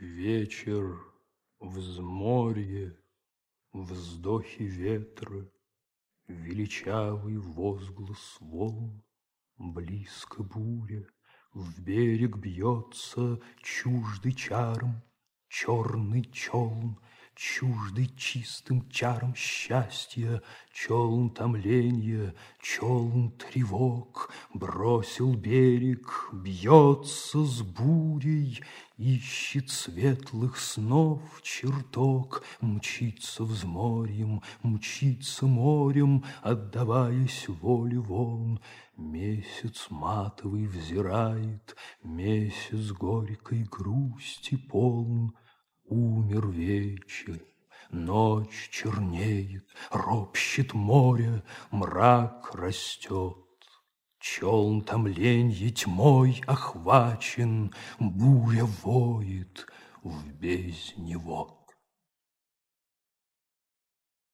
Вечер, взморье, вздохи ветра, Величавый возглас волн, Близко буря, в берег бьется Чуждый чаром черный челн, Чуждый чистым чаром счастья, Челн томленья, челн тревог, Бросил берег, бьется с бурей, Ищет светлых снов чертог, Мчится взморьем, мчится морем, Отдаваясь воле волн. Месяц матовый взирает, Месяц горькой грусти полн. Умер вечер, ночь чернеет, Ропщет море, мрак растет. Челн томленье тьмой охвачен, Буря воет в бездне вод.